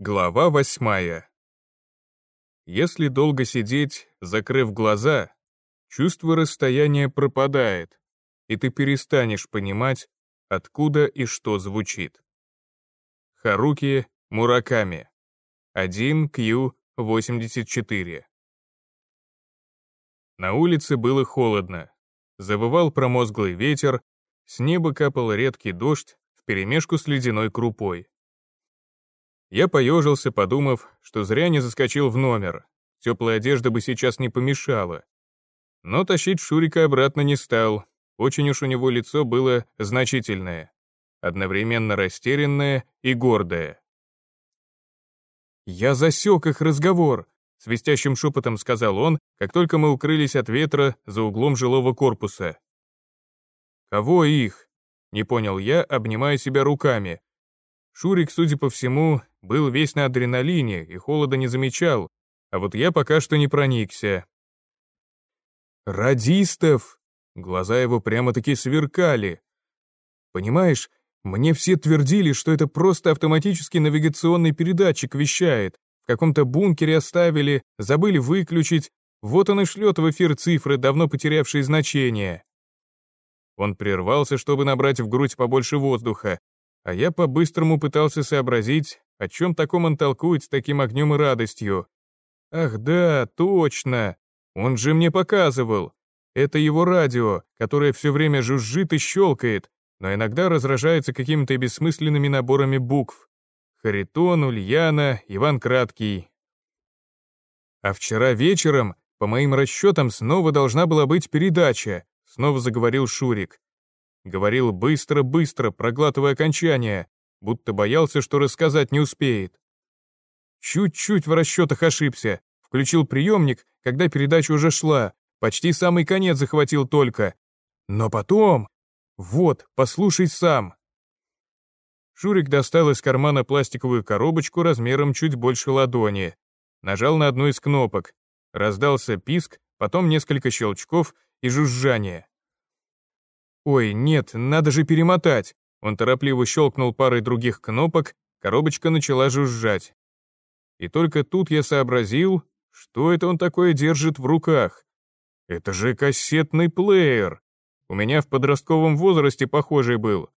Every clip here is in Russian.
Глава восьмая. Если долго сидеть, закрыв глаза, чувство расстояния пропадает, и ты перестанешь понимать, откуда и что звучит. Харуки Мураками. 1Q84. На улице было холодно. Завывал промозглый ветер, с неба капал редкий дождь вперемешку с ледяной крупой. Я поежился, подумав, что зря не заскочил в номер. Теплая одежда бы сейчас не помешала. Но тащить Шурика обратно не стал. Очень уж у него лицо было значительное, одновременно растерянное и гордое. «Я засек их разговор», — свистящим шепотом сказал он, как только мы укрылись от ветра за углом жилого корпуса. «Кого их?» — не понял я, обнимая себя руками. Шурик, судя по всему, был весь на адреналине и холода не замечал, а вот я пока что не проникся. «Радистов!» Глаза его прямо-таки сверкали. «Понимаешь, мне все твердили, что это просто автоматический навигационный передатчик вещает. В каком-то бункере оставили, забыли выключить. Вот он и шлет в эфир цифры, давно потерявшие значение». Он прервался, чтобы набрать в грудь побольше воздуха, а я по-быстрому пытался сообразить, о чем таком он толкует с таким огнем и радостью. Ах да, точно, он же мне показывал. Это его радио, которое все время жужжит и щелкает, но иногда разражается какими-то бессмысленными наборами букв. Харитон, Ульяна, Иван Краткий. А вчера вечером, по моим расчетам, снова должна была быть передача, снова заговорил Шурик. Говорил быстро-быстро, проглатывая окончание, будто боялся, что рассказать не успеет. Чуть-чуть в расчетах ошибся. Включил приемник, когда передача уже шла. Почти самый конец захватил только. Но потом... Вот, послушай сам. Шурик достал из кармана пластиковую коробочку размером чуть больше ладони. Нажал на одну из кнопок. Раздался писк, потом несколько щелчков и жужжание. «Ой, нет, надо же перемотать!» Он торопливо щелкнул парой других кнопок, коробочка начала жужжать. И только тут я сообразил, что это он такое держит в руках. Это же кассетный плеер. У меня в подростковом возрасте похожий был.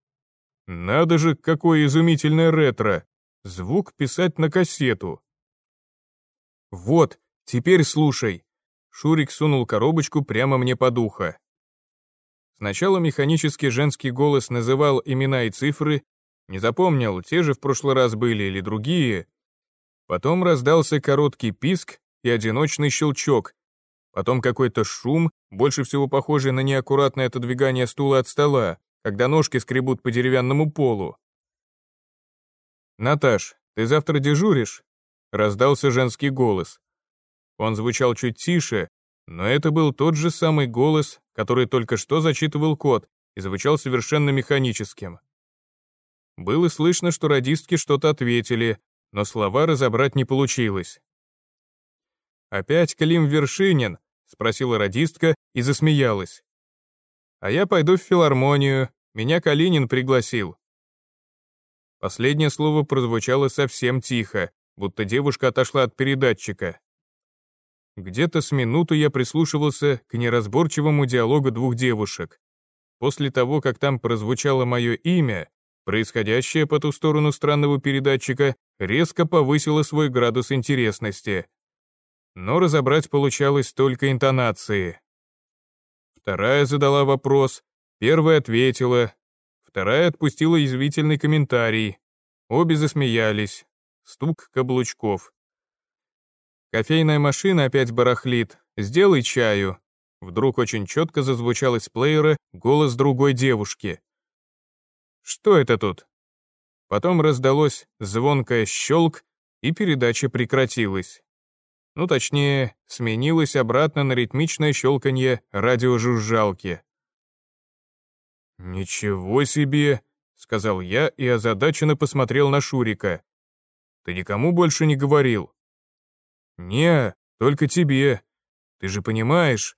Надо же, какое изумительное ретро. Звук писать на кассету. Вот, теперь слушай. Шурик сунул коробочку прямо мне под ухо. Сначала механический женский голос называл имена и цифры, не запомнил, те же в прошлый раз были или другие. Потом раздался короткий писк и одиночный щелчок. Потом какой-то шум, больше всего похожий на неаккуратное отодвигание стула от стола, когда ножки скребут по деревянному полу. «Наташ, ты завтра дежуришь?» — раздался женский голос. Он звучал чуть тише, но это был тот же самый голос, который только что зачитывал код и звучал совершенно механическим. Было слышно, что радистки что-то ответили, но слова разобрать не получилось. «Опять Клим Вершинин?» — спросила радистка и засмеялась. «А я пойду в филармонию, меня Калинин пригласил». Последнее слово прозвучало совсем тихо, будто девушка отошла от передатчика. Где-то с минуту я прислушивался к неразборчивому диалогу двух девушек. После того, как там прозвучало мое имя, происходящее по ту сторону странного передатчика резко повысило свой градус интересности. Но разобрать получалось только интонации. Вторая задала вопрос, первая ответила, вторая отпустила язвительный комментарий. Обе засмеялись. Стук каблучков. Кофейная машина опять барахлит. Сделай чаю. Вдруг очень четко зазвучал из плеера голос другой девушки. Что это тут? Потом раздалось звонкое щелк, и передача прекратилась. Ну, точнее, сменилась обратно на ритмичное щелканье радиожужжалки. «Ничего себе!» — сказал я и озадаченно посмотрел на Шурика. «Ты никому больше не говорил?» «Не, только тебе. Ты же понимаешь?»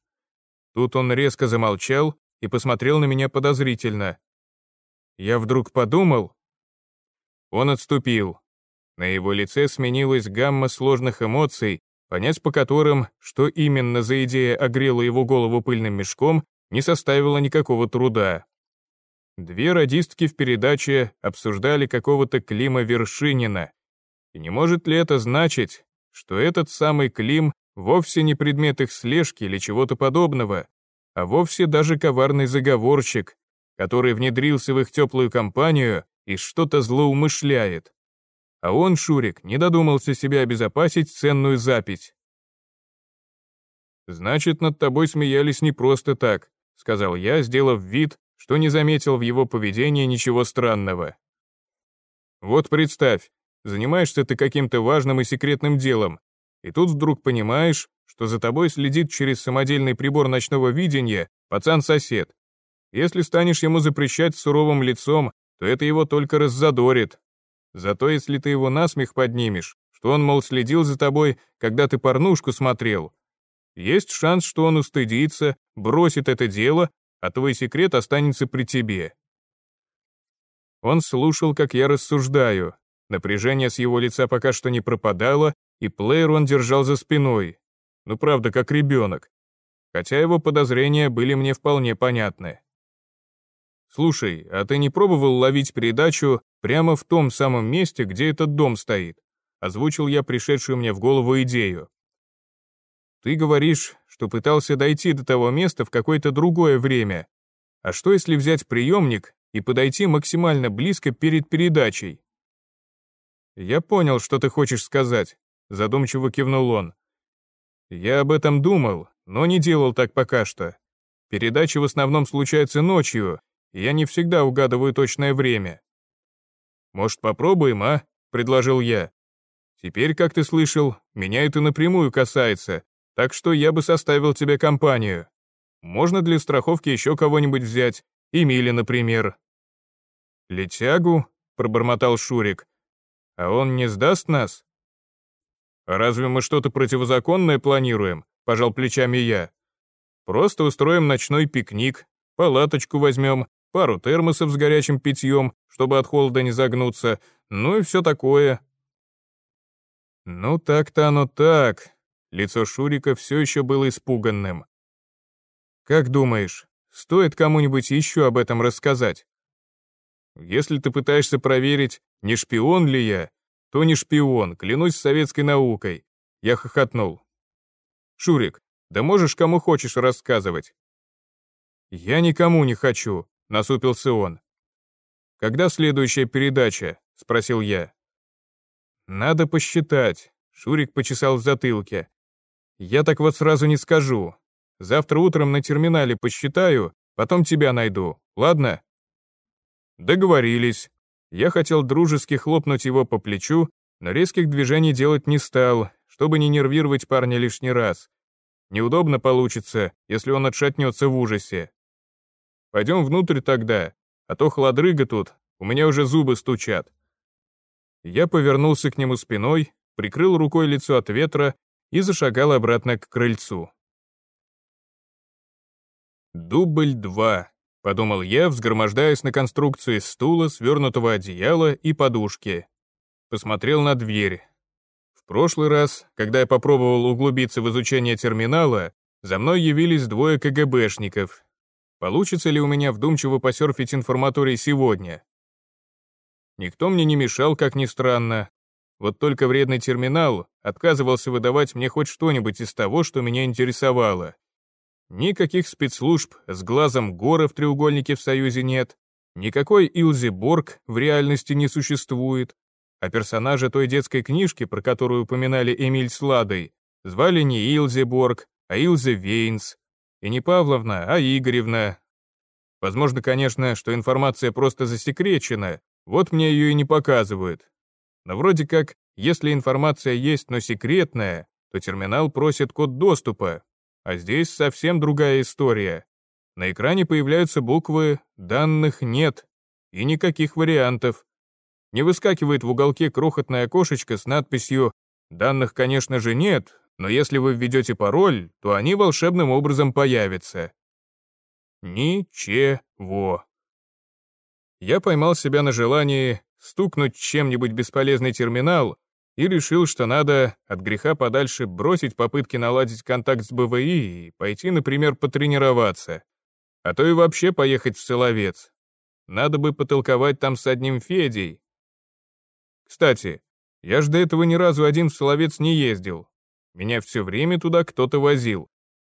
Тут он резко замолчал и посмотрел на меня подозрительно. Я вдруг подумал... Он отступил. На его лице сменилась гамма сложных эмоций, понять по которым, что именно за идея огрела его голову пыльным мешком, не составило никакого труда. Две радистки в передаче обсуждали какого-то Клима Вершинина. И не может ли это значить, что этот самый Клим вовсе не предмет их слежки или чего-то подобного, а вовсе даже коварный заговорщик, который внедрился в их теплую компанию и что-то злоумышляет. А он, Шурик, не додумался себя обезопасить ценную запись. «Значит, над тобой смеялись не просто так», — сказал я, сделав вид, что не заметил в его поведении ничего странного. «Вот представь, занимаешься ты каким-то важным и секретным делом, и тут вдруг понимаешь, что за тобой следит через самодельный прибор ночного видения пацан-сосед. Если станешь ему запрещать суровым лицом, то это его только раззадорит. Зато если ты его насмех поднимешь, что он, мол, следил за тобой, когда ты порнушку смотрел, есть шанс, что он устыдится, бросит это дело, а твой секрет останется при тебе. Он слушал, как я рассуждаю. Напряжение с его лица пока что не пропадало, и плеер он держал за спиной. Ну правда, как ребенок. Хотя его подозрения были мне вполне понятны. «Слушай, а ты не пробовал ловить передачу прямо в том самом месте, где этот дом стоит?» Озвучил я пришедшую мне в голову идею. «Ты говоришь, что пытался дойти до того места в какое-то другое время. А что если взять приемник и подойти максимально близко перед передачей?» «Я понял, что ты хочешь сказать», — задумчиво кивнул он. «Я об этом думал, но не делал так пока что. Передачи в основном случаются ночью, я не всегда угадываю точное время. «Может, попробуем, а?» — предложил я. «Теперь, как ты слышал, меня это напрямую касается, так что я бы составил тебе компанию. Можно для страховки еще кого-нибудь взять, Эмили, например». «Летягу?» — пробормотал Шурик. «А он не сдаст нас?» «Разве мы что-то противозаконное планируем?» — пожал плечами я. «Просто устроим ночной пикник, палаточку возьмем, пару термосов с горячим питьем, чтобы от холода не загнуться, ну и все такое. Ну так-то оно так. Лицо Шурика все еще было испуганным. Как думаешь, стоит кому-нибудь еще об этом рассказать? Если ты пытаешься проверить, не шпион ли я, то не шпион, клянусь советской наукой. Я хохотнул. Шурик, да можешь кому хочешь рассказывать. Я никому не хочу, — насупился он. «Когда следующая передача?» — спросил я. «Надо посчитать», — Шурик почесал в затылке. «Я так вот сразу не скажу. Завтра утром на терминале посчитаю, потом тебя найду, ладно?» Договорились. Я хотел дружески хлопнуть его по плечу, но резких движений делать не стал, чтобы не нервировать парня лишний раз. Неудобно получится, если он отшатнется в ужасе. Пойдем внутрь тогда, а то хладрыга тут, у меня уже зубы стучат». Я повернулся к нему спиной, прикрыл рукой лицо от ветра и зашагал обратно к крыльцу. «Дубль два», — подумал я, взгромождаясь на конструкцию из стула, свернутого одеяла и подушки. Посмотрел на дверь. В прошлый раз, когда я попробовал углубиться в изучение терминала, за мной явились двое КГБшников, Получится ли у меня вдумчиво посерфить информаторий сегодня? Никто мне не мешал, как ни странно. Вот только вредный терминал отказывался выдавать мне хоть что-нибудь из того, что меня интересовало. Никаких спецслужб с глазом гора в треугольнике в Союзе нет, никакой Илзи Борг в реальности не существует, а персонажа той детской книжки, про которую упоминали Эмиль с Ладой, звали не Илзи Борг, а Илзи Вейнс, и не Павловна, а Игоревна. Возможно, конечно, что информация просто засекречена, вот мне ее и не показывают. Но вроде как, если информация есть, но секретная, то терминал просит код доступа. А здесь совсем другая история. На экране появляются буквы «Данных нет» и никаких вариантов. Не выскакивает в уголке крохотное окошечко с надписью «Данных, конечно же, нет, но если вы введете пароль, то они волшебным образом появятся. Ничего. Я поймал себя на желании стукнуть чем-нибудь бесполезный терминал и решил, что надо от греха подальше бросить попытки наладить контакт с БВИ и пойти, например, потренироваться. А то и вообще поехать в Соловец. Надо бы потолковать там с одним Федей. Кстати, я ж до этого ни разу один в Соловец не ездил. Меня все время туда кто-то возил.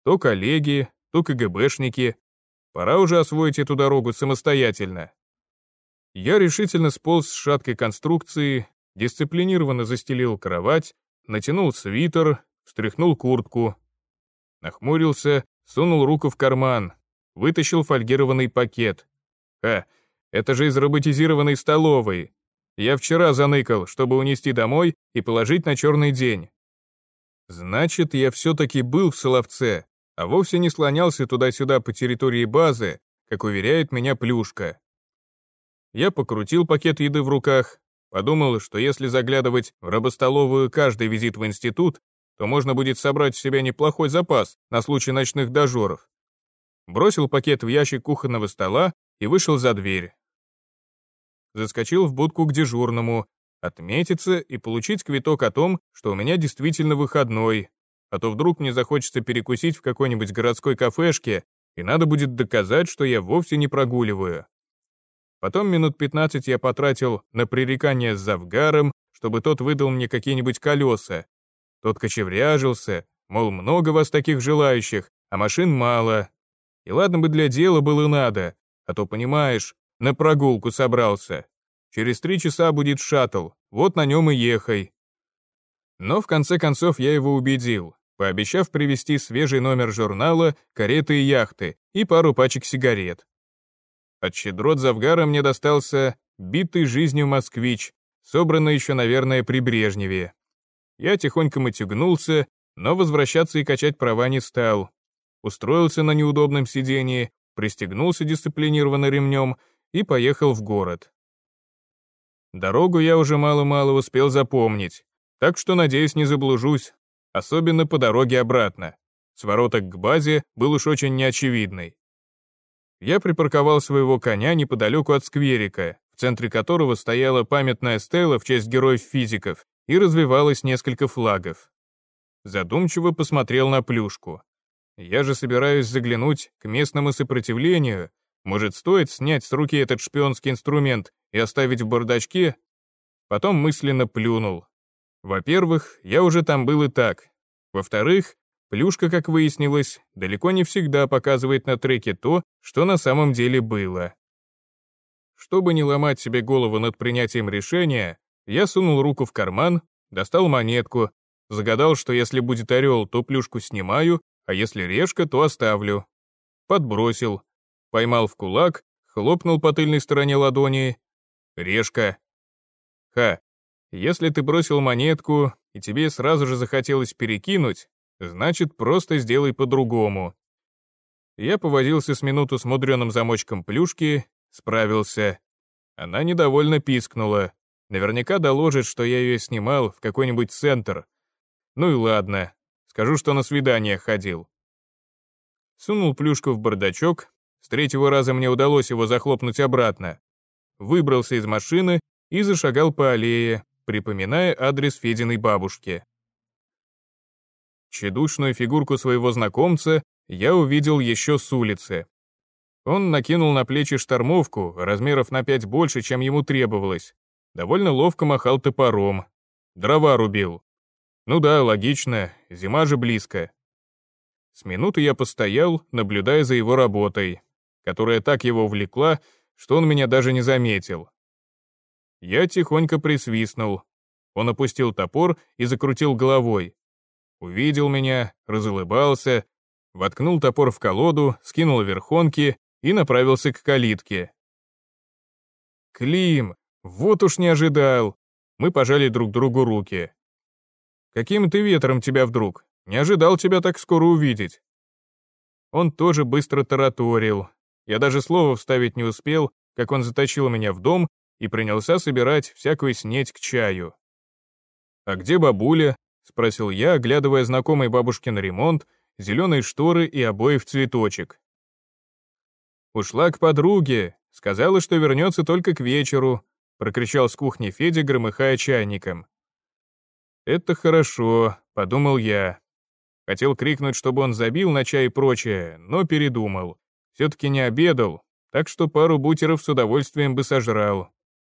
То коллеги, то КГБшники. Пора уже освоить эту дорогу самостоятельно. Я решительно сполз с шаткой конструкции, дисциплинированно застелил кровать, натянул свитер, встряхнул куртку. Нахмурился, сунул руку в карман, вытащил фольгированный пакет. Ха, это же из роботизированной столовой. Я вчера заныкал, чтобы унести домой и положить на черный день. Значит, я все-таки был в Соловце, а вовсе не слонялся туда-сюда по территории базы, как уверяет меня Плюшка. Я покрутил пакет еды в руках, подумал, что если заглядывать в рабостоловую каждый визит в институт, то можно будет собрать в себя неплохой запас на случай ночных дожоров. Бросил пакет в ящик кухонного стола и вышел за дверь. Заскочил в будку к дежурному, отметиться и получить квиток о том, что у меня действительно выходной, а то вдруг мне захочется перекусить в какой-нибудь городской кафешке, и надо будет доказать, что я вовсе не прогуливаю. Потом минут 15 я потратил на пререкание с Завгаром, чтобы тот выдал мне какие-нибудь колеса. Тот кочевряжился, мол, много вас таких желающих, а машин мало. И ладно бы для дела было надо, а то, понимаешь, на прогулку собрался. Через три часа будет шаттл, вот на нем и ехай. Но в конце концов я его убедил, пообещав привезти свежий номер журнала «Кареты и яхты» и пару пачек сигарет. От щедрот Завгара мне достался битый жизнью москвич, собранный еще, наверное, при Брежневе. Я тихонько матюгнулся, но возвращаться и качать права не стал. Устроился на неудобном сидении, пристегнулся дисциплинированно ремнем и поехал в город. Дорогу я уже мало-мало успел запомнить, так что, надеюсь, не заблужусь, особенно по дороге обратно. Свороток к базе был уж очень неочевидный. Я припарковал своего коня неподалеку от скверика, в центре которого стояла памятная стела в честь героев-физиков и развивалось несколько флагов. Задумчиво посмотрел на плюшку. Я же собираюсь заглянуть к местному сопротивлению. Может, стоит снять с руки этот шпионский инструмент и оставить в бардачке, потом мысленно плюнул. Во-первых, я уже там был и так. Во-вторых, плюшка, как выяснилось, далеко не всегда показывает на треке то, что на самом деле было. Чтобы не ломать себе голову над принятием решения, я сунул руку в карман, достал монетку, загадал, что если будет орел, то плюшку снимаю, а если решка, то оставлю. Подбросил, поймал в кулак, хлопнул по тыльной стороне ладони Решка. Ха, если ты бросил монетку, и тебе сразу же захотелось перекинуть, значит, просто сделай по-другому. Я повозился с минуту с мудреным замочком плюшки, справился. Она недовольно пискнула. Наверняка доложит, что я ее снимал в какой-нибудь центр. Ну и ладно, скажу, что на свидание ходил. Сунул плюшку в бардачок, с третьего раза мне удалось его захлопнуть обратно выбрался из машины и зашагал по аллее, припоминая адрес Фединой бабушки. Чедушную фигурку своего знакомца я увидел еще с улицы. Он накинул на плечи штормовку, размеров на пять больше, чем ему требовалось. Довольно ловко махал топором. Дрова рубил. Ну да, логично, зима же близко. С минуты я постоял, наблюдая за его работой, которая так его увлекла, что он меня даже не заметил. Я тихонько присвистнул. Он опустил топор и закрутил головой. Увидел меня, разулыбался, воткнул топор в колоду, скинул верхонки и направился к калитке. «Клим, вот уж не ожидал!» Мы пожали друг другу руки. «Каким ты ветром тебя вдруг? Не ожидал тебя так скоро увидеть». Он тоже быстро тараторил, я даже слова вставить не успел, как он затащил меня в дом и принялся собирать всякую снеть к чаю. «А где бабуля?» — спросил я, оглядывая знакомый бабушкин ремонт, зеленые шторы и обои в цветочек. «Ушла к подруге, сказала, что вернется только к вечеру. прокричал с кухни Федя, громыхая чайником. «Это хорошо», — подумал я. Хотел крикнуть, чтобы он забил на чай и прочее, но передумал. Все-таки не обедал, так что пару бутеров с удовольствием бы сожрал.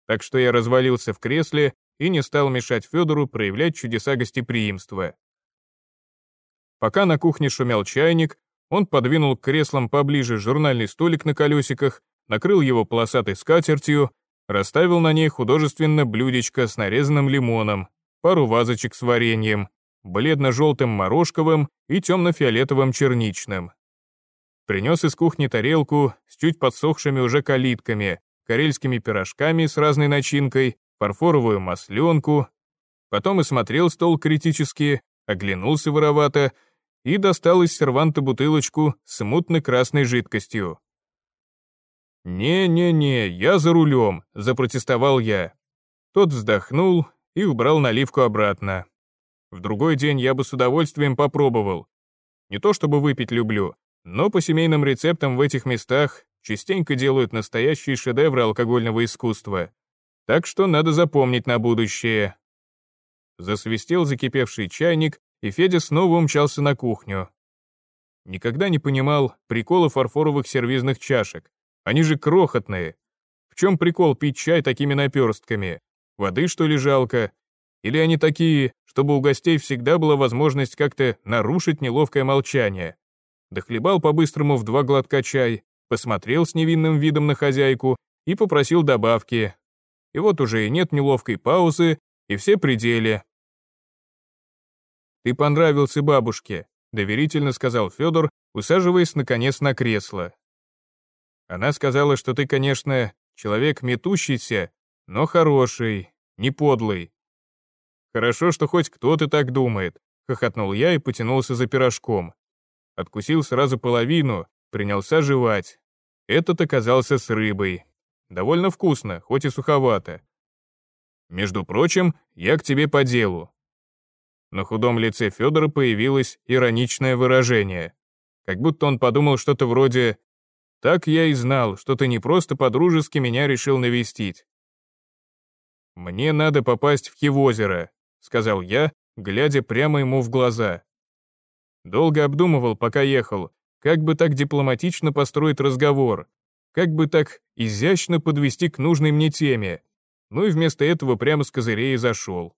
Так что я развалился в кресле и не стал мешать Федору проявлять чудеса гостеприимства. Пока на кухне шумел чайник, он подвинул к креслам поближе журнальный столик на колесиках, накрыл его полосатой скатертью, расставил на ней художественно блюдечко с нарезанным лимоном, пару вазочек с вареньем, бледно-желтым морожковым и темно-фиолетовым черничным. Принес из кухни тарелку с чуть подсохшими уже калитками, карельскими пирожками с разной начинкой, фарфоровую масленку. Потом и смотрел стол критически, оглянулся воровато и достал из серванта бутылочку с мутно-красной жидкостью. «Не-не-не, я за рулем», — запротестовал я. Тот вздохнул и убрал наливку обратно. В другой день я бы с удовольствием попробовал. Не то чтобы выпить люблю, но по семейным рецептам в этих местах частенько делают настоящие шедевры алкогольного искусства. Так что надо запомнить на будущее. Засвистел закипевший чайник, и Федя снова умчался на кухню. Никогда не понимал прикола фарфоровых сервизных чашек. Они же крохотные. В чем прикол пить чай такими наперстками? Воды, что ли, жалко? Или они такие, чтобы у гостей всегда была возможность как-то нарушить неловкое молчание? Дохлебал по-быстрому в два глотка чай, посмотрел с невинным видом на хозяйку и попросил добавки. И вот уже и нет неловкой паузы, и все пределе. «Ты понравился бабушке», — доверительно сказал Федор, усаживаясь наконец на кресло. Она сказала, что ты, конечно, человек метущийся, но хороший, не подлый. «Хорошо, что хоть кто-то так думает», — хохотнул я и потянулся за пирожком. Откусил сразу половину, принялся жевать. Этот оказался с рыбой. Довольно вкусно, хоть и суховато. Между прочим, я к тебе по делу. На худом лице Федора появилось ироничное выражение. Как будто он подумал что-то вроде «Так я и знал, что ты не просто по-дружески меня решил навестить». «Мне надо попасть в Хивозеро», сказал я, глядя прямо ему в глаза. Долго обдумывал, пока ехал, как бы так дипломатично построить разговор, как бы так изящно подвести к нужной мне теме. Ну и вместо этого прямо с козырей зашел.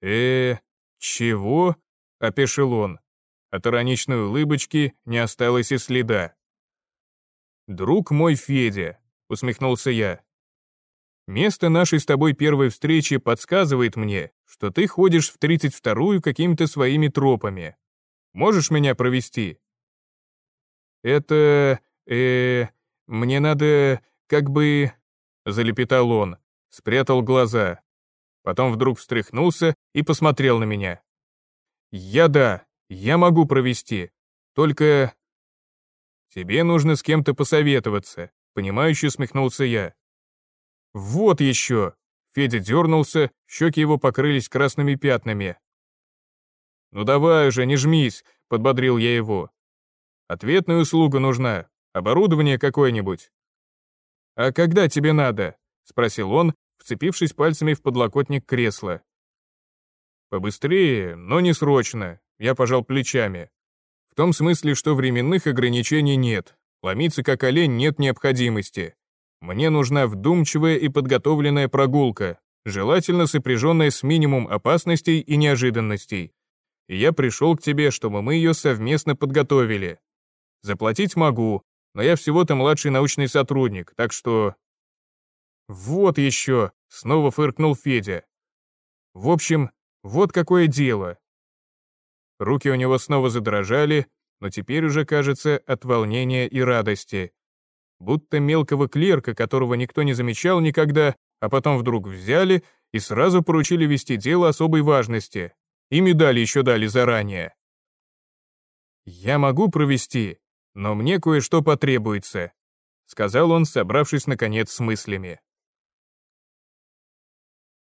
э чего?» — опешил он. От ироничной улыбочки не осталось и следа. «Друг мой Федя», — усмехнулся я, Место нашей с тобой первой встречи подсказывает мне, что ты ходишь в 32-ю какими-то своими тропами. Можешь меня провести? Это... э... мне надо... как бы... Залепетал он, спрятал глаза. Потом вдруг встряхнулся и посмотрел на меня. Я да, я могу провести. Только... Тебе нужно с кем-то посоветоваться, понимающе усмехнулся я. «Вот еще!» Федя дернулся, щеки его покрылись красными пятнами. «Ну давай уже, не жмись», — подбодрил я его. «Ответная услуга нужна, оборудование какое-нибудь». «А когда тебе надо?» — спросил он, вцепившись пальцами в подлокотник кресла. «Побыстрее, но не срочно», — я пожал плечами. «В том смысле, что временных ограничений нет, ломиться как олень нет необходимости. Мне нужна вдумчивая и подготовленная прогулка, желательно сопряженная с минимум опасностей и неожиданностей. И я пришел к тебе, чтобы мы ее совместно подготовили. Заплатить могу, но я всего-то младший научный сотрудник, так что... Вот еще, снова фыркнул Федя. В общем, вот какое дело. Руки у него снова задрожали, но теперь уже, кажется, от волнения и радости будто мелкого клерка, которого никто не замечал никогда, а потом вдруг взяли и сразу поручили вести дело особой важности. И медали еще дали заранее. «Я могу провести, но мне кое-что потребуется», сказал он, собравшись наконец с мыслями.